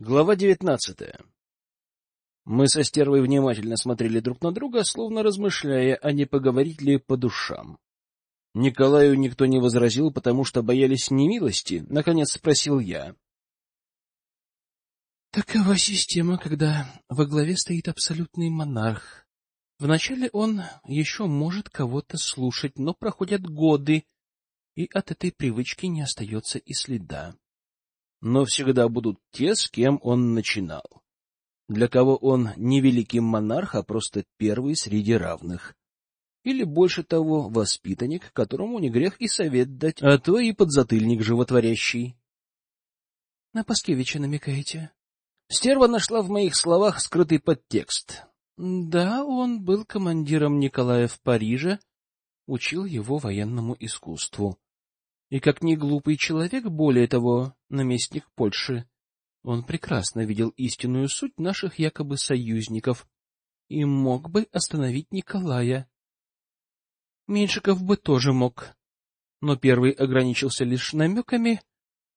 Глава девятнадцатая. Мы со стервой внимательно смотрели друг на друга, словно размышляя, а не поговорить ли по душам. Николаю никто не возразил, потому что боялись немилости. Наконец спросил я. Такова система, когда во главе стоит абсолютный монарх. Вначале он еще может кого-то слушать, но проходят годы, и от этой привычки не остается и следа но всегда будут те, с кем он начинал. Для кого он не великий монарх, а просто первый среди равных. Или, больше того, воспитанник, которому не грех и совет дать, а то и подзатыльник животворящий. — На Паскевича намекаете? Стерва нашла в моих словах скрытый подтекст. Да, он был командиром Николая в Париже, учил его военному искусству. И как не глупый человек, более того, наместник Польши, он прекрасно видел истинную суть наших якобы союзников и мог бы остановить Николая. Меньшиков бы тоже мог, но первый ограничился лишь намеками,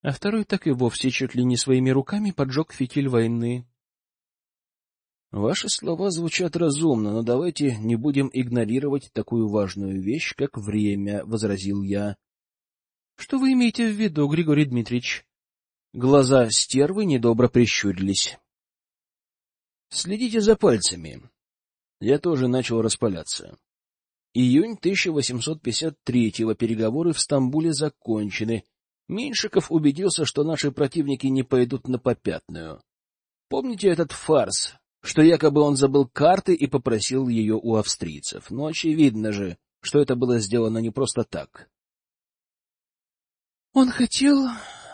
а второй так и вовсе чуть ли не своими руками поджег фитиль войны. Ваши слова звучат разумно, но давайте не будем игнорировать такую важную вещь, как время, — возразил я. Что вы имеете в виду, Григорий Дмитриевич? Глаза стервы недобро прищурились. Следите за пальцами. Я тоже начал распаляться. Июнь 1853-го переговоры в Стамбуле закончены. Меньшиков убедился, что наши противники не пойдут на попятную. Помните этот фарс, что якобы он забыл карты и попросил ее у австрийцев? Но очевидно же, что это было сделано не просто так. Он хотел,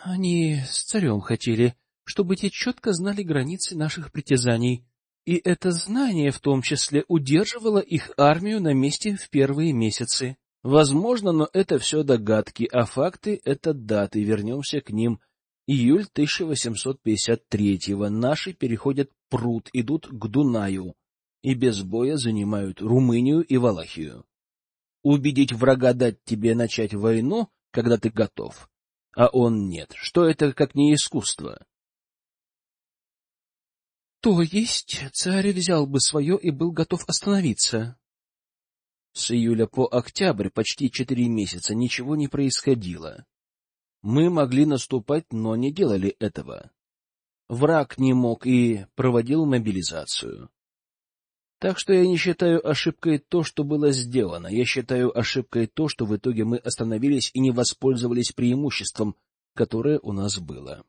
они с царем хотели, чтобы те четко знали границы наших притязаний, и это знание в том числе удерживало их армию на месте в первые месяцы. Возможно, но это все догадки, а факты — это даты, вернемся к ним. Июль 1853-го наши переходят пруд, идут к Дунаю и без боя занимают Румынию и Валахию. Убедить врага дать тебе начать войну когда ты готов, а он нет. Что это, как не искусство? То есть царь взял бы свое и был готов остановиться? С июля по октябрь почти четыре месяца ничего не происходило. Мы могли наступать, но не делали этого. Враг не мог и проводил мобилизацию. Так что я не считаю ошибкой то, что было сделано. Я считаю ошибкой то, что в итоге мы остановились и не воспользовались преимуществом, которое у нас было.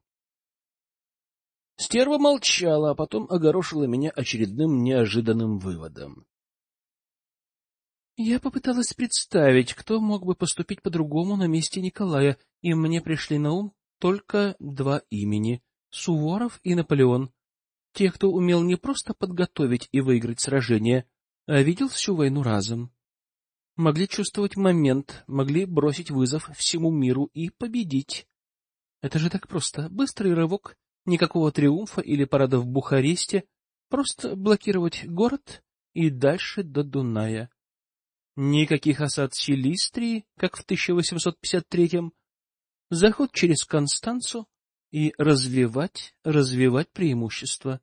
Стерва молчала, а потом огорошила меня очередным неожиданным выводом. Я попыталась представить, кто мог бы поступить по-другому на месте Николая, и мне пришли на ум только два имени — Суворов и Наполеон. Те, кто умел не просто подготовить и выиграть сражение, а видел всю войну разом. Могли чувствовать момент, могли бросить вызов всему миру и победить. Это же так просто. Быстрый рывок, никакого триумфа или парада в Бухаресте, просто блокировать город и дальше до Дуная. Никаких осад Силистрии, как в 1853-м, заход через Констанцу и развивать, развивать преимущество.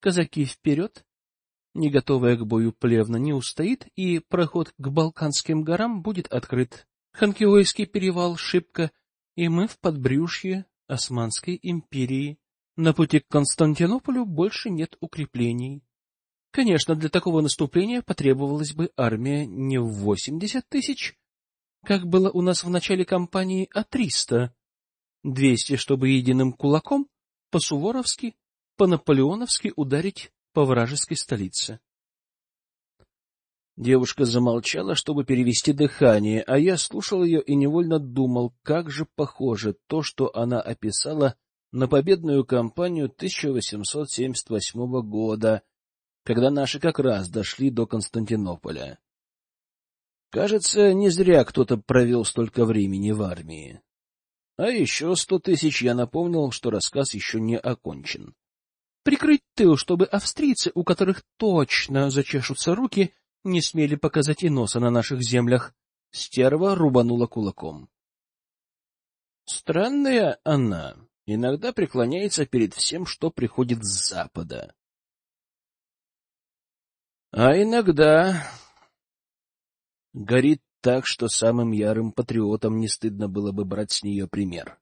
Казаки вперед, не готовая к бою плевна не устоит, и проход к Балканским горам будет открыт. Ханкиойский перевал шибко, и мы в подбрюшье Османской империи. На пути к Константинополю больше нет укреплений. Конечно, для такого наступления потребовалась бы армия не в восемьдесят тысяч, как было у нас в начале кампании, а триста. Двести, чтобы единым кулаком, по-суворовски по-наполеоновски ударить по вражеской столице. Девушка замолчала, чтобы перевести дыхание, а я слушал ее и невольно думал, как же похоже то, что она описала на победную кампанию 1878 года, когда наши как раз дошли до Константинополя. Кажется, не зря кто-то провел столько времени в армии. А еще сто тысяч я напомнил, что рассказ еще не окончен прикрыть тыл, чтобы австрийцы, у которых точно зачешутся руки, не смели показать и носа на наших землях. Стерва рубанула кулаком. Странная она. иногда преклоняется перед всем, что приходит с Запада. А иногда горит так, что самым ярым патриотам не стыдно было бы брать с нее пример.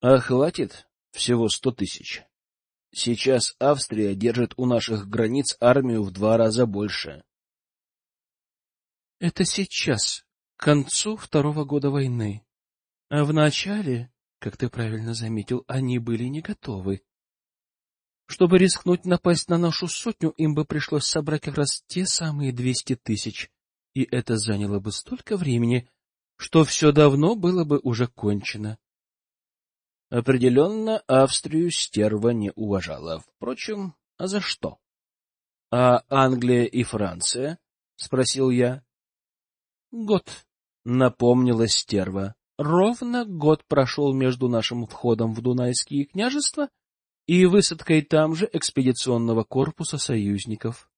А хватит всего сто тысяч. Сейчас Австрия держит у наших границ армию в два раза больше. Это сейчас, к концу второго года войны. А в начале, как ты правильно заметил, они были не готовы. Чтобы рискнуть напасть на нашу сотню, им бы пришлось собрать как раз те самые двести тысяч, и это заняло бы столько времени, что все давно было бы уже кончено. Определенно, Австрию стерва не уважала. Впрочем, а за что? — А Англия и Франция? — спросил я. — Год, — напомнила стерва. Ровно год прошел между нашим входом в Дунайские княжества и высадкой там же экспедиционного корпуса союзников.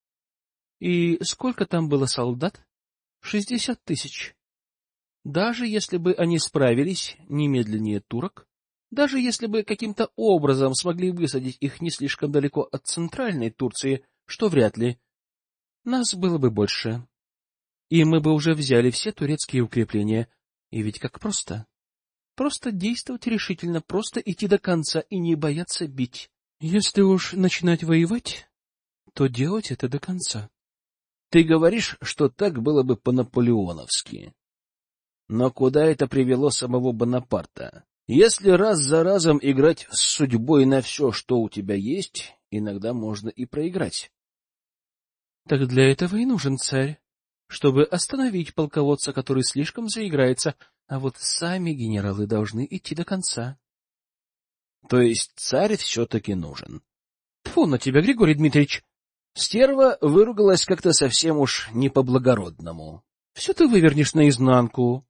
И сколько там было солдат? Шестьдесят тысяч. Даже если бы они справились немедленнее турок, даже если бы каким-то образом смогли высадить их не слишком далеко от центральной Турции, что вряд ли, нас было бы больше. И мы бы уже взяли все турецкие укрепления. И ведь как просто. Просто действовать решительно, просто идти до конца и не бояться бить. Если уж начинать воевать, то делать это до конца. Ты говоришь, что так было бы по-наполеоновски. Но куда это привело самого Бонапарта? Если раз за разом играть с судьбой на все, что у тебя есть, иногда можно и проиграть. Так для этого и нужен царь, чтобы остановить полководца, который слишком заиграется, а вот сами генералы должны идти до конца. То есть царь все-таки нужен. Тьфу на тебя, Григорий Дмитриевич! Стерва выругалась как-то совсем уж не по-благородному. Все ты вывернешь наизнанку.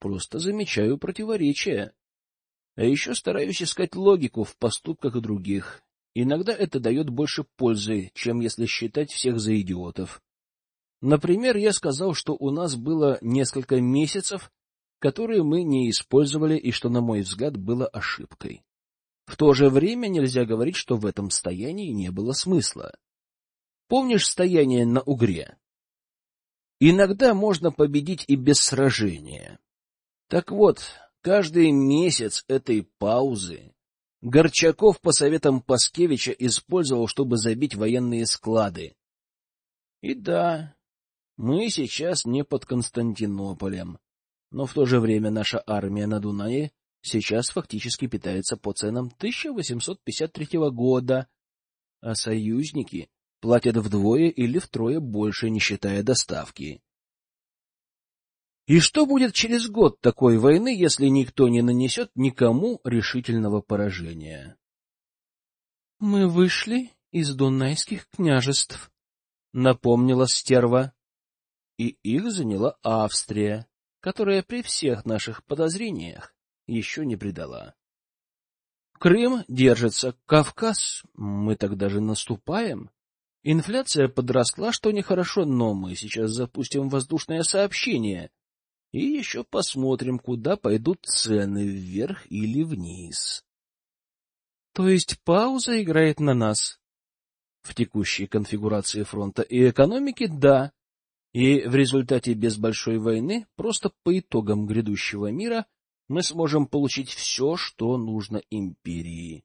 Просто замечаю противоречия. А еще стараюсь искать логику в поступках других. Иногда это дает больше пользы, чем если считать всех за идиотов. Например, я сказал, что у нас было несколько месяцев, которые мы не использовали и что, на мой взгляд, было ошибкой. В то же время нельзя говорить, что в этом стоянии не было смысла. Помнишь стояние на Угре? Иногда можно победить и без сражения. Так вот, каждый месяц этой паузы Горчаков по советам Паскевича использовал, чтобы забить военные склады. И да, мы сейчас не под Константинополем, но в то же время наша армия на Дунае сейчас фактически питается по ценам 1853 года, а союзники платят вдвое или втрое больше, не считая доставки. И что будет через год такой войны, если никто не нанесет никому решительного поражения? — Мы вышли из дунайских княжеств, — напомнила стерва и их заняла Австрия, которая при всех наших подозрениях еще не предала. Крым держится, Кавказ, мы так даже наступаем. Инфляция подросла, что нехорошо, но мы сейчас запустим воздушное сообщение и еще посмотрим, куда пойдут цены, вверх или вниз. То есть пауза играет на нас? В текущей конфигурации фронта и экономики — да. И в результате без большой войны, просто по итогам грядущего мира, мы сможем получить все, что нужно империи.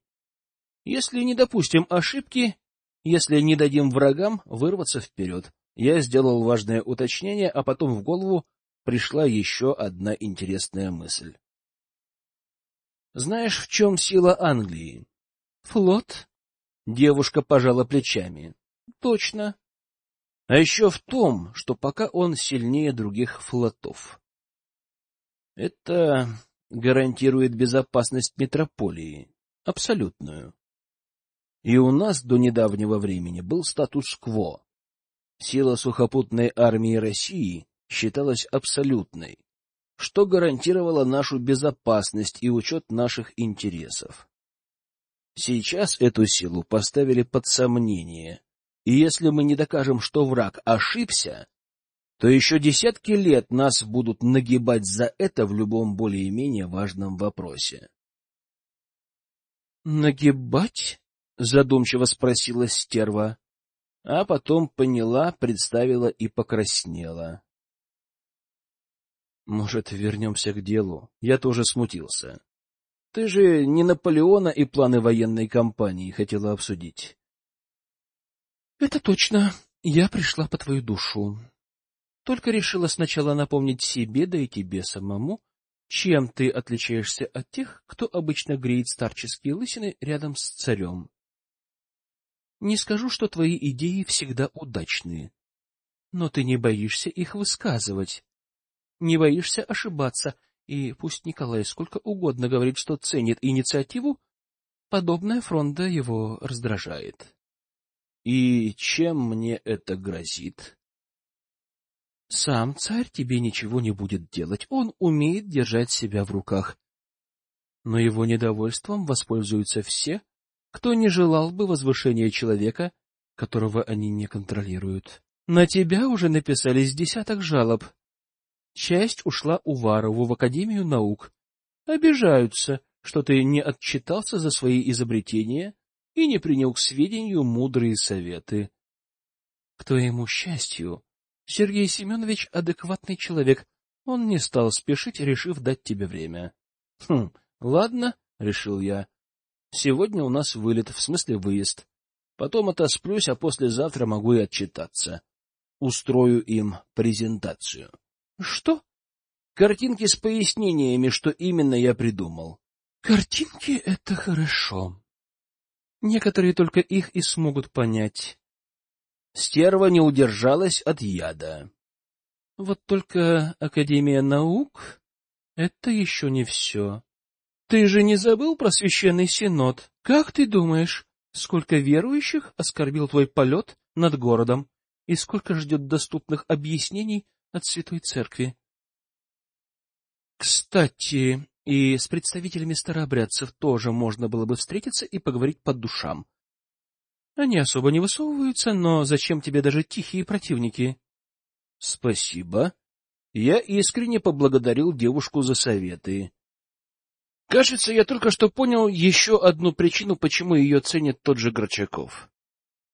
Если не допустим ошибки, если не дадим врагам вырваться вперед. Я сделал важное уточнение, а потом в голову пришла еще одна интересная мысль. Знаешь, в чем сила Англии? Флот? Девушка пожала плечами. Точно. А еще в том, что пока он сильнее других флотов. Это гарантирует безопасность метрополии, абсолютную. И у нас до недавнего времени был статус-кво. Сила сухопутной армии России считалась абсолютной, что гарантировало нашу безопасность и учет наших интересов. Сейчас эту силу поставили под сомнение, и если мы не докажем, что враг ошибся, то еще десятки лет нас будут нагибать за это в любом более-менее важном вопросе. «Нагибать?» — задумчиво спросила стерва, а потом поняла, представила и покраснела. «Может, вернемся к делу?» Я тоже смутился. «Ты же не Наполеона и планы военной кампании хотела обсудить». «Это точно. Я пришла по твою душу. Только решила сначала напомнить себе, да и тебе самому, чем ты отличаешься от тех, кто обычно греет старческие лысины рядом с царем? Не скажу, что твои идеи всегда удачные, но ты не боишься их высказывать, не боишься ошибаться, и пусть Николай сколько угодно говорит, что ценит инициативу, подобная фронта его раздражает. И чем мне это грозит? Сам царь тебе ничего не будет делать, он умеет держать себя в руках. Но его недовольством воспользуются все, кто не желал бы возвышения человека, которого они не контролируют. На тебя уже написались десяток жалоб. Часть ушла Уварову в Академию наук. Обижаются, что ты не отчитался за свои изобретения и не принял к сведению мудрые советы. К твоему счастью, Сергей Семенович адекватный человек. Он не стал спешить, решив дать тебе время. — Хм, ладно, — решил я. — Сегодня у нас вылет, в смысле выезд. Потом отосплюсь, а послезавтра могу и отчитаться. Устрою им презентацию. — Что? — Картинки с пояснениями, что именно я придумал. — Картинки — это хорошо. Некоторые только их и смогут понять. Стерва не удержалась от яда. Вот только Академия наук — это еще не все. Ты же не забыл про священный синод? Как ты думаешь, сколько верующих оскорбил твой полет над городом и сколько ждет доступных объяснений от Святой Церкви? Кстати, и с представителями старообрядцев тоже можно было бы встретиться и поговорить по душам. Они особо не высовываются, но зачем тебе даже тихие противники? — Спасибо. Я искренне поблагодарил девушку за советы. Кажется, я только что понял еще одну причину, почему ее ценит тот же Горчаков.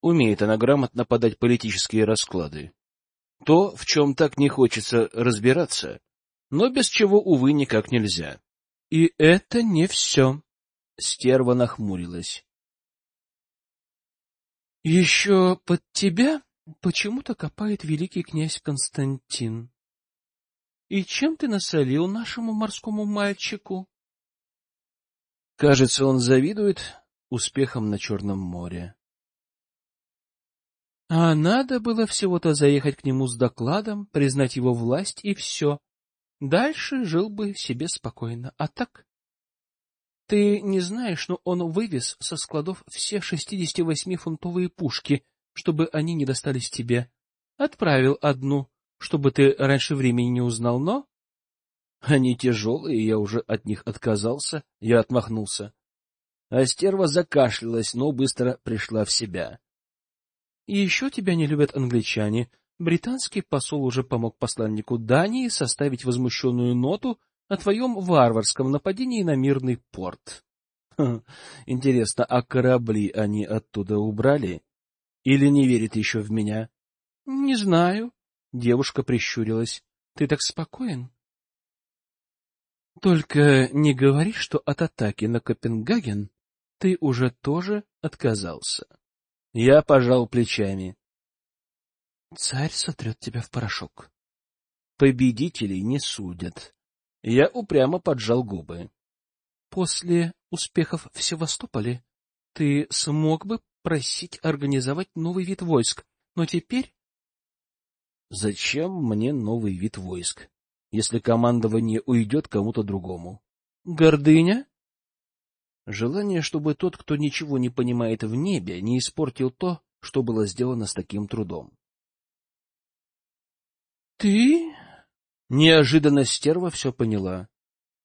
Умеет она грамотно подать политические расклады. То, в чем так не хочется разбираться, но без чего, увы, никак нельзя. — И это не все. Стерва нахмурилась. Еще под тебя почему-то копает великий князь Константин. И чем ты насолил нашему морскому мальчику? Кажется, он завидует успехам на Черном море. А надо было всего-то заехать к нему с докладом, признать его власть и все. Дальше жил бы себе спокойно. А так? Ты не знаешь, но он вывез со складов все 68-фунтовые пушки, чтобы они не достались тебе. Отправил одну, чтобы ты раньше времени не узнал, но... Они тяжелые, я уже от них отказался, я отмахнулся. А стерва закашлялась, но быстро пришла в себя. — еще тебя не любят англичане. Британский посол уже помог посланнику Дании составить возмущенную ноту о твоем варварском нападении на мирный порт. Интересно, а корабли они оттуда убрали? Или не верит еще в меня? — Не знаю. Девушка прищурилась. — Ты так спокоен? — Только не говори, что от атаки на Копенгаген ты уже тоже отказался. Я пожал плечами. — Царь сотрет тебя в порошок. Победителей не судят. Я упрямо поджал губы. — После успехов в Севастополе ты смог бы просить организовать новый вид войск, но теперь... — Зачем мне новый вид войск, если командование уйдет кому-то другому? — Гордыня? Желание, чтобы тот, кто ничего не понимает в небе, не испортил то, что было сделано с таким трудом. — Ты Неожиданно стерва все поняла.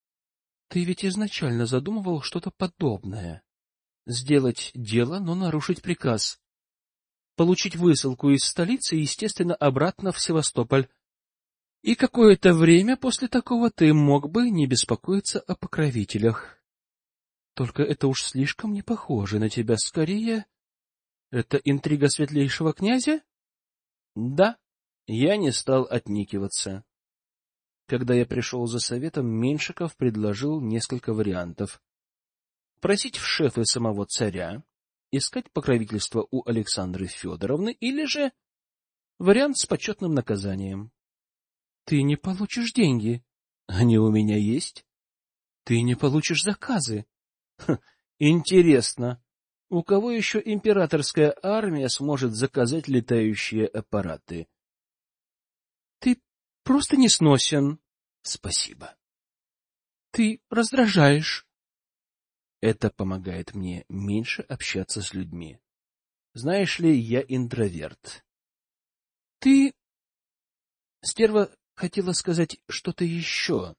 — Ты ведь изначально задумывал что-то подобное. Сделать дело, но нарушить приказ. Получить высылку из столицы и, естественно, обратно в Севастополь, И какое-то время после такого ты мог бы не беспокоиться о покровителях. Только это уж слишком не похоже на тебя. Скорее, это интрига светлейшего князя? Да, я не стал отникиваться. Когда я пришел за советом, Меньшиков предложил несколько вариантов. Просить в шефы самого царя, искать покровительство у Александры Федоровны или же вариант с почетным наказанием. Ты не получишь деньги. Они у меня есть. Ты не получишь заказы. Ха, интересно, у кого еще императорская армия сможет заказать летающие аппараты? Просто не сносен. Спасибо. Ты раздражаешь. Это помогает мне меньше общаться с людьми. Знаешь ли, я интроверт. Ты... Стерва хотела сказать что-то еще,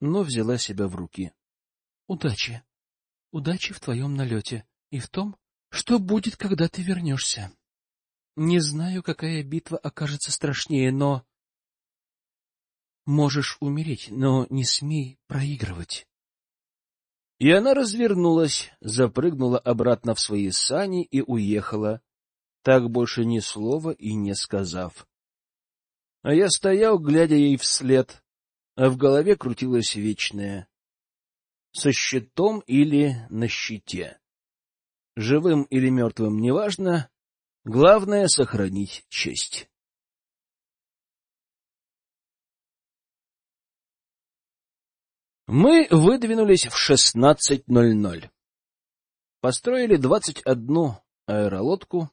но взяла себя в руки. Удачи. Удачи в твоем налете и в том, что будет, когда ты вернешься. Не знаю, какая битва окажется страшнее, но... Можешь умереть, но не смей проигрывать. И она развернулась, запрыгнула обратно в свои сани и уехала, так больше ни слова и не сказав. А я стоял, глядя ей вслед, а в голове крутилось вечное. Со щитом или на щите. Живым или мертвым, неважно, главное — сохранить честь. Мы выдвинулись в 16.00. Построили 21 аэролодку,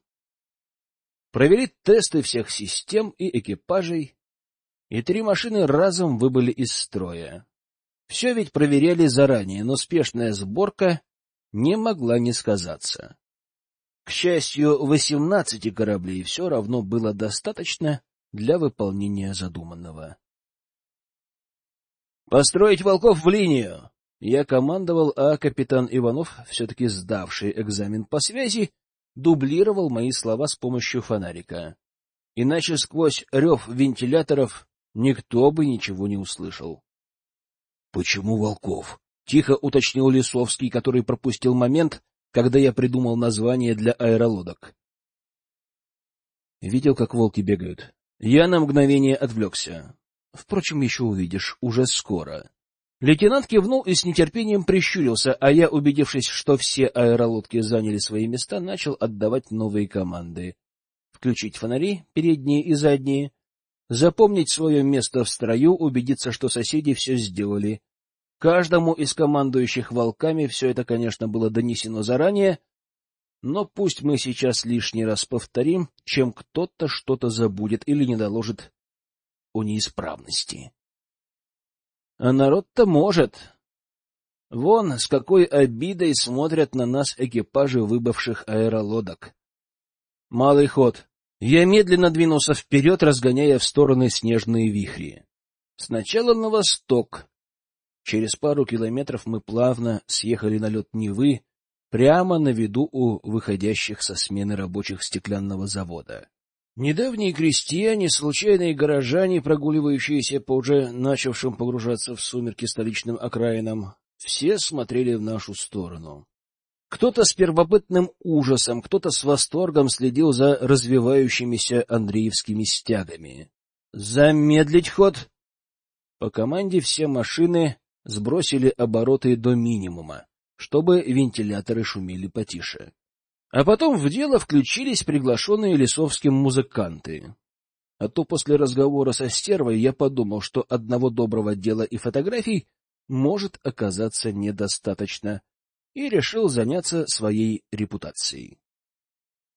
провели тесты всех систем и экипажей, и три машины разом выбыли из строя. Все ведь проверяли заранее, но спешная сборка не могла не сказаться. К счастью, 18 кораблей все равно было достаточно для выполнения задуманного. «Построить волков в линию!» Я командовал, а капитан Иванов, все-таки сдавший экзамен по связи, дублировал мои слова с помощью фонарика. Иначе сквозь рев вентиляторов никто бы ничего не услышал. — Почему волков? — тихо уточнил Лисовский, который пропустил момент, когда я придумал название для аэролодок. Видел, как волки бегают. Я на мгновение отвлекся. Впрочем, еще увидишь, уже скоро. Лейтенант кивнул и с нетерпением прищурился, а я, убедившись, что все аэролодки заняли свои места, начал отдавать новые команды. Включить фонари, передние и задние, запомнить свое место в строю, убедиться, что соседи все сделали. Каждому из командующих волками все это, конечно, было донесено заранее, но пусть мы сейчас лишний раз повторим, чем кто-то что-то забудет или не доложит о неисправности. А народ-то может. Вон с какой обидой смотрят на нас экипажи выбывших аэролодок. Малый ход. Я медленно двинулся вперед, разгоняя в стороны снежные вихри. Сначала на восток. Через пару километров мы плавно съехали на лед Невы, прямо на виду у выходящих со смены рабочих стеклянного завода. Недавние крестьяне, случайные горожане, прогуливающиеся по уже начавшим погружаться в сумерки столичным окраинам, все смотрели в нашу сторону. Кто-то с первобытным ужасом, кто-то с восторгом следил за развивающимися андреевскими стягами. «Замедлить ход!» По команде все машины сбросили обороты до минимума, чтобы вентиляторы шумели потише. А потом в дело включились приглашенные Лисовским музыканты. А то после разговора со стервой я подумал, что одного доброго дела и фотографий может оказаться недостаточно, и решил заняться своей репутацией.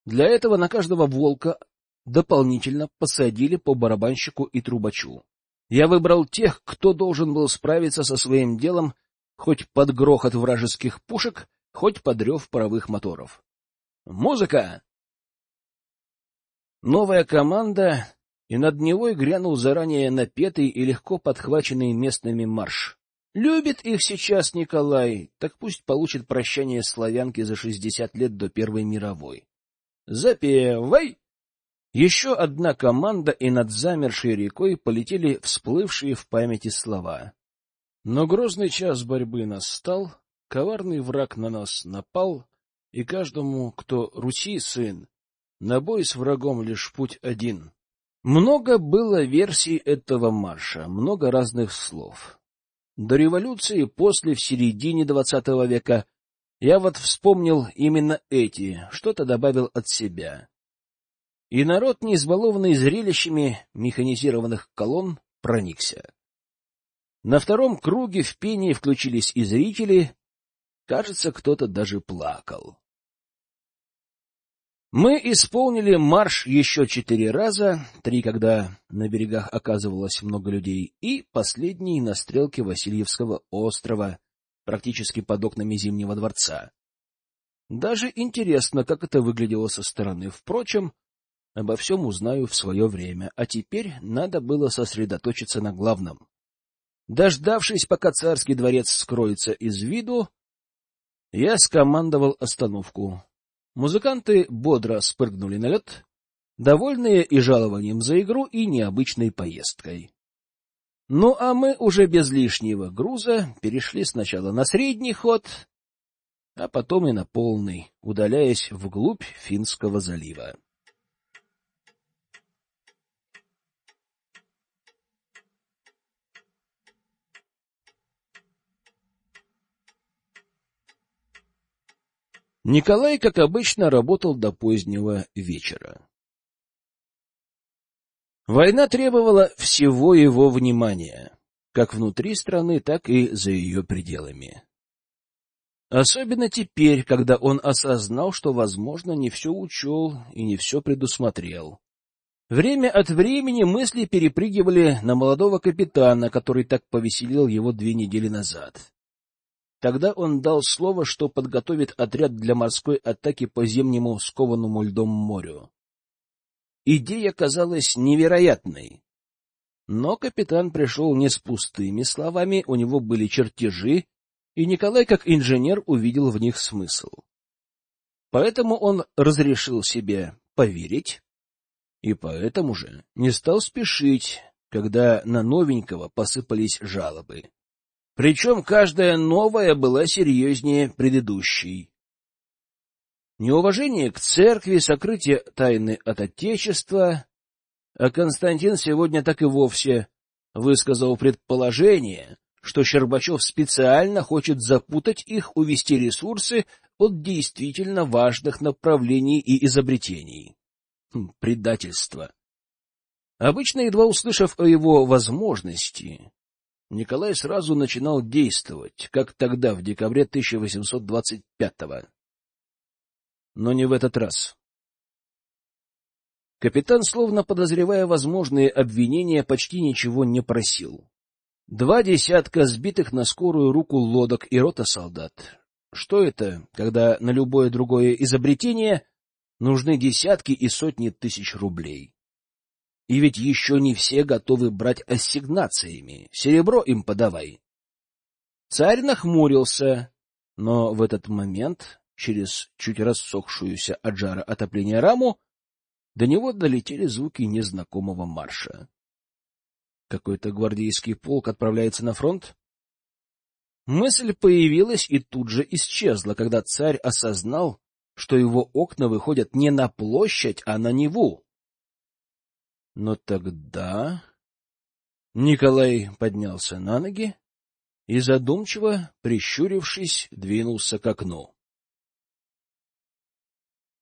Для этого на каждого волка дополнительно посадили по барабанщику и трубачу. Я выбрал тех, кто должен был справиться со своим делом хоть под грохот вражеских пушек, хоть под рев паровых моторов. Музыка! Новая команда, и над Невой грянул заранее напетый и легко подхваченный местными марш. Любит их сейчас Николай, так пусть получит прощание славянки за шестьдесят лет до Первой мировой. Запевай! Еще одна команда, и над замершей рекой полетели всплывшие в памяти слова. Но грозный час борьбы настал, коварный враг на нас напал, и каждому, кто Руси сын, на бой с врагом лишь путь один. Много было версий этого марша, много разных слов. До революции, после, в середине двадцатого века, я вот вспомнил именно эти, что-то добавил от себя. И народ, не избалованный зрелищами механизированных колонн, проникся. На втором круге в пении включились и зрители, кажется, кто-то даже плакал. Мы исполнили марш еще четыре раза, три, когда на берегах оказывалось много людей, и последний на стрелке Васильевского острова, практически под окнами Зимнего дворца. Даже интересно, как это выглядело со стороны. Впрочем, обо всем узнаю в свое время, а теперь надо было сосредоточиться на главном. Дождавшись, пока царский дворец скроется из виду, я скомандовал остановку. Музыканты бодро спрыгнули на лед, довольные и жалованием за игру, и необычной поездкой. Ну, а мы уже без лишнего груза перешли сначала на средний ход, а потом и на полный, удаляясь вглубь Финского залива. Николай, как обычно, работал до позднего вечера. Война требовала всего его внимания, как внутри страны, так и за ее пределами. Особенно теперь, когда он осознал, что, возможно, не все учел и не все предусмотрел. Время от времени мысли перепрыгивали на молодого капитана, который так повеселил его две недели назад. Тогда он дал слово, что подготовит отряд для морской атаки по зимнему скованному льдом морю. Идея казалась невероятной. Но капитан пришел не с пустыми словами, у него были чертежи, и Николай, как инженер, увидел в них смысл. Поэтому он разрешил себе поверить, и поэтому же не стал спешить, когда на новенького посыпались жалобы. Причем каждая новая была серьезнее предыдущей. Неуважение к церкви, сокрытие тайны от Отечества, а Константин сегодня так и вовсе высказал предположение, что Щербачев специально хочет запутать их, увести ресурсы от действительно важных направлений и изобретений. Хм, предательство. Обычно, едва услышав о его возможности, Николай сразу начинал действовать, как тогда, в декабре 1825-го. Но не в этот раз. Капитан, словно подозревая возможные обвинения, почти ничего не просил. Два десятка сбитых на скорую руку лодок и рота солдат. Что это, когда на любое другое изобретение нужны десятки и сотни тысяч рублей? И ведь еще не все готовы брать ассигнациями. Серебро им подавай. Царь нахмурился, но в этот момент, через чуть рассохшуюся от жара отопления раму, до него долетели звуки незнакомого марша. Какой-то гвардейский полк отправляется на фронт? Мысль появилась и тут же исчезла, когда царь осознал, что его окна выходят не на площадь, а на Неву. Но тогда... Николай поднялся на ноги и, задумчиво, прищурившись, двинулся к окну.